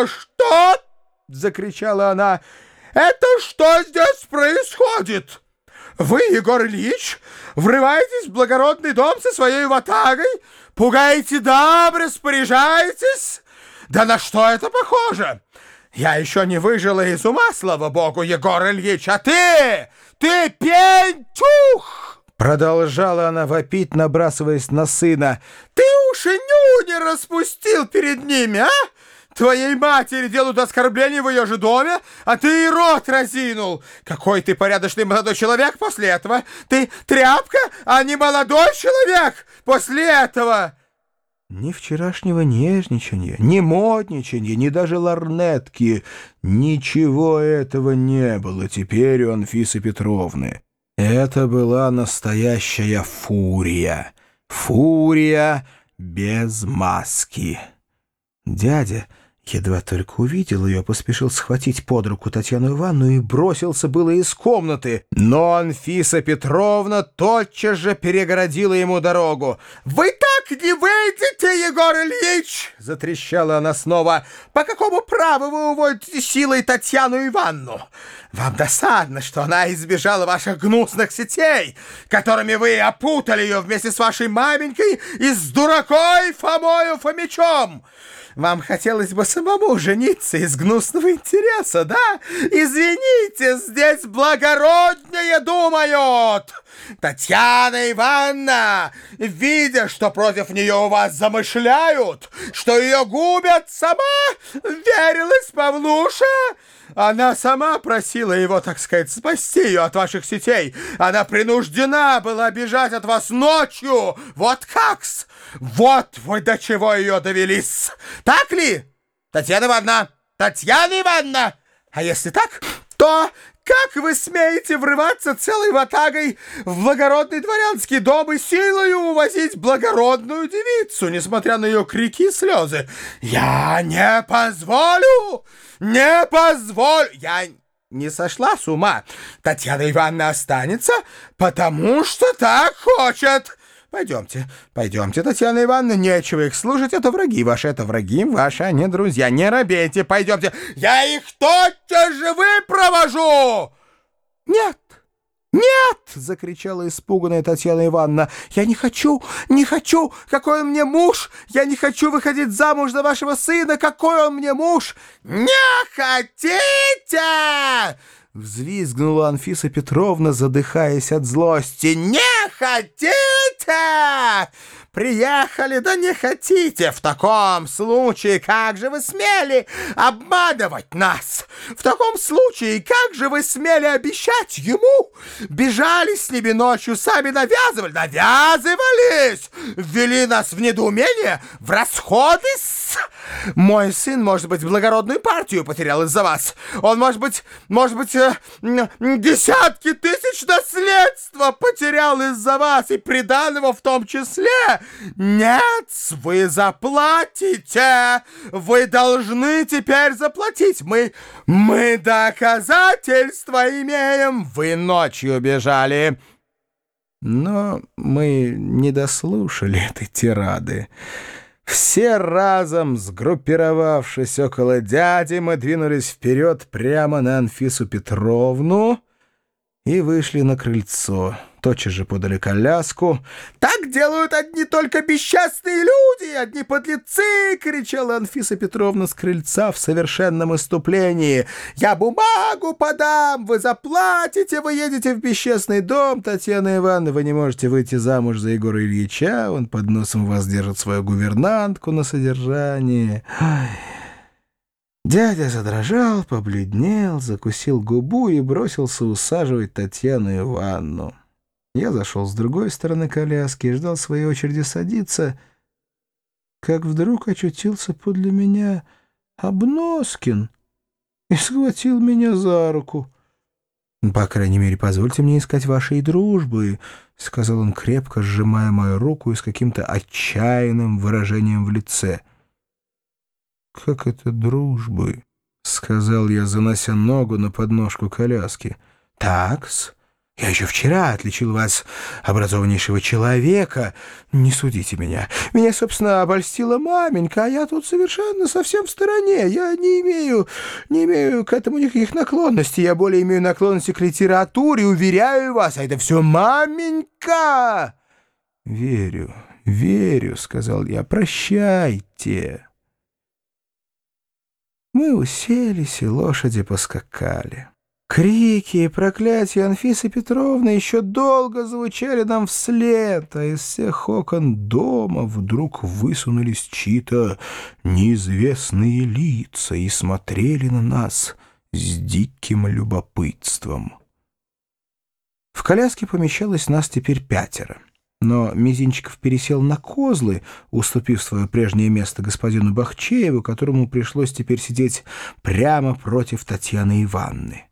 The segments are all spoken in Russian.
«Это что?» — закричала она. «Это что здесь происходит? Вы, Егор Ильич, врываетесь в благородный дом со своей ватагой, пугаете дам, распоряжаетесь? Да на что это похоже? Я еще не выжила из ума, слава богу, Егор Ильич, а ты, ты пень-тюх!» Продолжала она вопить, набрасываясь на сына. «Ты уж и нюни распустил перед ними, а? Твоей матери делают оскорбление в ее же доме, а ты и рот разинул. Какой ты порядочный молодой человек после этого? Ты тряпка, а не молодой человек после этого!» Ни вчерашнего нежничания, ни модничания, ни даже ларнетки. Ничего этого не было теперь у Анфисы Петровны. Это была настоящая фурия. Фурия без маски. Дядя едва только увидел ее, поспешил схватить под руку Татьяну Ивановну и бросился было из комнаты. Но Анфиса Петровна тотчас же перегородила ему дорогу. «Вы так не выйдете, Егор Ильич!» — затрещала она снова. «По какому праву вы уводите силой Татьяну Ивановну? Вам досадно, что она избежала ваших гнусных сетей, которыми вы опутали ее вместе с вашей маменькой и с дуракой Фомою Фомичом!» Вам хотелось бы самому жениться из гнусного интереса, да? Извините, здесь благороднее думают. Татьяна Ивановна, видя, что против нее у вас замышляют, что ее губят, сама верилась Павлуша, она сама просила его, так сказать, спасти ее от ваших сетей. Она принуждена была бежать от вас ночью. Вот как-с! Вот вы до чего ее довелись. Так ли, Татьяна Ивановна? Татьяна Ивановна! А если так, то как вы смеете врываться целой ватагой в благородный дворянский дом и силою увозить благородную девицу, несмотря на ее крики и слезы? Я не позволю! Не позволю! Я не сошла с ума. Татьяна Ивановна останется, потому что так хочет. Пойдемте, пойдемте, Татьяна Ивановна, нечего их слушать, это враги ваши, это враги ваши, а не друзья. Не робейте, пойдемте. Я их тотчас же выпровожу! Нет, «Нет!» — закричала испуганная Татьяна Ивановна. «Я не хочу, не хочу! Какой он мне муж! Я не хочу выходить замуж за вашего сына! Какой он мне муж! Не хотите!» Взвизгнула Анфиса Петровна, задыхаясь от злости. «Не хотите!» Приехали, да не хотите. В таком случае, как же вы смели обманывать нас? В таком случае, как же вы смели обещать ему? Бежали с ними ночью, сами навязывали, навязывались, ввели нас в недоумение, в расходы с... Мой сын, может быть, благородную партию потерял из-за вас. Он, может быть, может быть, э, десятки тысяч наследства потерял из-за вас и приданного в том числе. Нет, вы заплатите. Вы должны теперь заплатить. Мы, мы доказательства имеем. Вы ночью бежали. Но мы не дослушали этой тирады. Все разом, сгруппировавшись около дяди, мы двинулись вперед прямо на Анфису Петровну и вышли на крыльцо тотчас же подали коляску. «Так делают одни только бесчастные люди, одни подлецы!» — кричала Анфиса Петровна с крыльца в совершенном иступлении. «Я бумагу подам, вы заплатите, вы едете в бесчестный дом, Татьяна Ивановна, вы не можете выйти замуж за Егора Ильича, он под носом вас держит свою гувернантку на содержании». Ай. Дядя задрожал, побледнел, закусил губу и бросился усаживать Татьяну Ивановну. Я зашел с другой стороны коляски и ждал своей очереди садиться, как вдруг очутился подле меня Обноскин и схватил меня за руку. «По крайней мере, позвольте мне искать вашей дружбы», — сказал он, крепко сжимая мою руку и с каким-то отчаянным выражением в лице. «Как это дружбы?» — сказал я, занося ногу на подножку коляски. «Такс». Я еще вчера отличил вас, образованнейшего человека. Не судите меня. Меня, собственно, обольстила маменька, а я тут совершенно совсем в стороне. Я не имею, не имею к этому никаких наклонностей. Я более имею наклонности к литературе, уверяю вас. А это все маменька!» «Верю, верю», — сказал я. «Прощайте». Мы уселись, и лошади поскакали. Крики и проклятия Анфисы Петровны еще долго звучали нам вслед, а из всех окон дома вдруг высунулись чьи-то неизвестные лица и смотрели на нас с диким любопытством. В коляске помещалось нас теперь пятеро. Но Мизинчиков пересел на козлы, уступив свое прежнее место господину Бахчееву, которому пришлось теперь сидеть прямо против Татьяны Ивановны.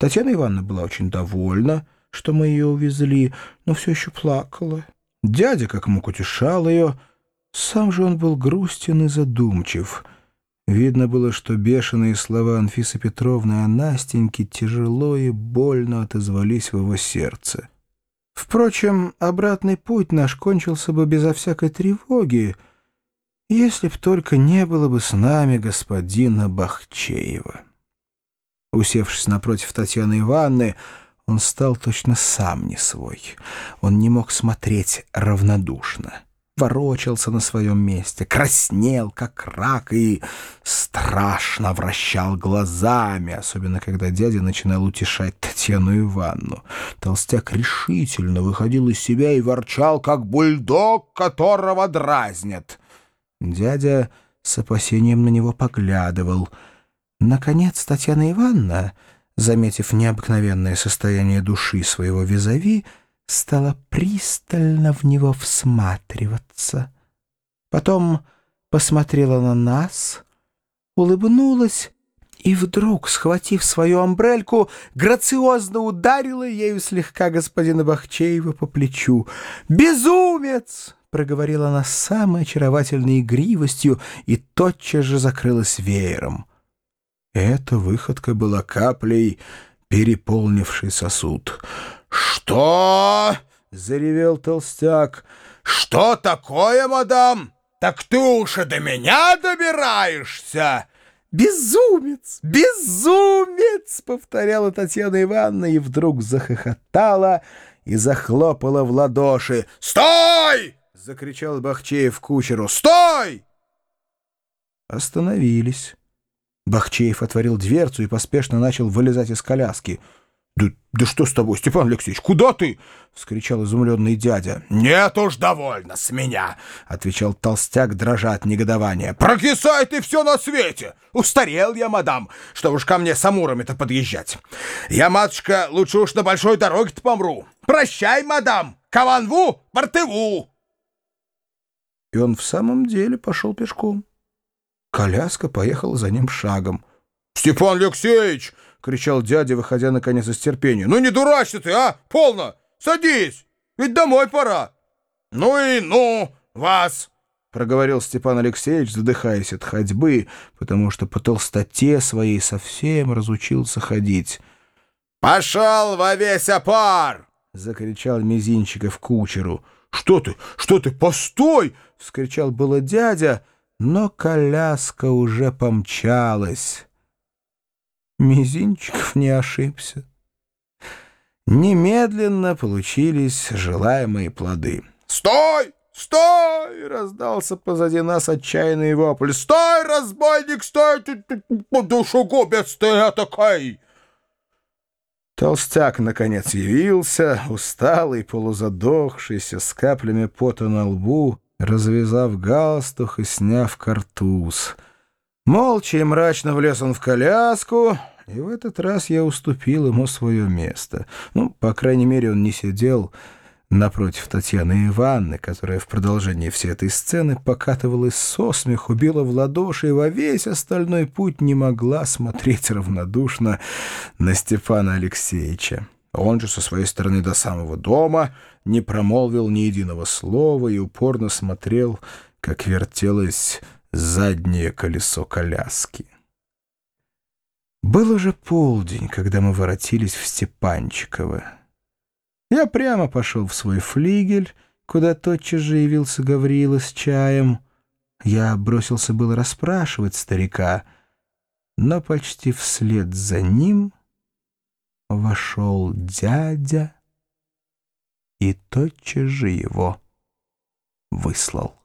Татьяна Ивановна была очень довольна, что мы ее увезли, но все еще плакала. Дядя как мог утешал ее. Сам же он был грустен и задумчив. Видно было, что бешеные слова Анфисы Петровны о Настеньке тяжело и больно отозвались в его сердце. Впрочем, обратный путь наш кончился бы безо всякой тревоги, если б только не было бы с нами господина Бахчеева. Усевшись напротив Татьяны Ивановны, он стал точно сам не свой. Он не мог смотреть равнодушно. Ворочался на своем месте, краснел, как рак, и страшно вращал глазами, особенно когда дядя начинал утешать Татьяну Ивановну. Толстяк решительно выходил из себя и ворчал, как бульдог, которого дразнят. Дядя с опасением на него поглядывал — Наконец Татьяна Ивановна, заметив необыкновенное состояние души своего визави, стала пристально в него всматриваться. Потом посмотрела на нас, улыбнулась и вдруг, схватив свою амбрельку, грациозно ударила ею слегка господина Бахчеева по плечу. «Безумец!» — проговорила она с самой очаровательной игривостью и тотчас же закрылась веером. Эта выходка была каплей, переполнившей сосуд. «Что?» — заревел толстяк. «Что такое, мадам? Так ты уж и до меня добираешься!» «Безумец! Безумец!» — повторяла Татьяна Ивановна и вдруг захохотала и захлопала в ладоши. «Стой!» — закричал Бахчеев кучеру. «Стой!» Остановились. Бахчеев отворил дверцу и поспешно начал вылезать из коляски. «Да, да что с тобой, Степан Алексеевич, куда ты?» — вскричал изумленный дядя. «Нет уж, довольно с меня!» — отвечал толстяк, дрожа от негодования. «Прокисай ты все на свете! Устарел я, мадам, что уж ко мне с амурами-то подъезжать. Я, матушка, лучше уж на большой дороге-то помру. Прощай, мадам! Каванву, портеву!» И он в самом деле пошел пешком. Коляска поехала за ним шагом. «Степан Алексеевич!» — кричал дядя, выходя наконец из терпения. «Ну не дурачься ты, а? Полно! Садись! Ведь домой пора!» «Ну и ну вас!» — проговорил Степан Алексеевич, задыхаясь от ходьбы, потому что по толстоте своей совсем разучился ходить. «Пошел во весь опар!» — закричал Мизинчиков кучеру. «Что ты? Что ты? Постой!» — вскричал было дядя — но коляска уже помчалась. Мизинчиков не ошибся. Немедленно получились желаемые плоды. «Стой! Стой!» — раздался позади нас отчаянный вопль. «Стой, разбойник, стой! Ты, ты, душегубец ты такой!» Толстяк, наконец, явился, усталый, полузадохшийся, с каплями пота на лбу, развязав галстух и сняв картуз. Молча и мрачно влез он в коляску, и в этот раз я уступил ему свое место. Ну, по крайней мере, он не сидел напротив Татьяны Ивановны, которая в продолжении всей этой сцены покатывалась со смеху, била в ладоши и во весь остальной путь не могла смотреть равнодушно на Степана Алексеевича. Он же со своей стороны до самого дома не промолвил ни единого слова и упорно смотрел, как вертелось заднее колесо коляски. Был уже полдень, когда мы воротились в Степанчиково. Я прямо пошел в свой флигель, куда тотчас же явился Гаврила с чаем. Я бросился было расспрашивать старика, но почти вслед за ним вошел дядя и тотчас же его выслал.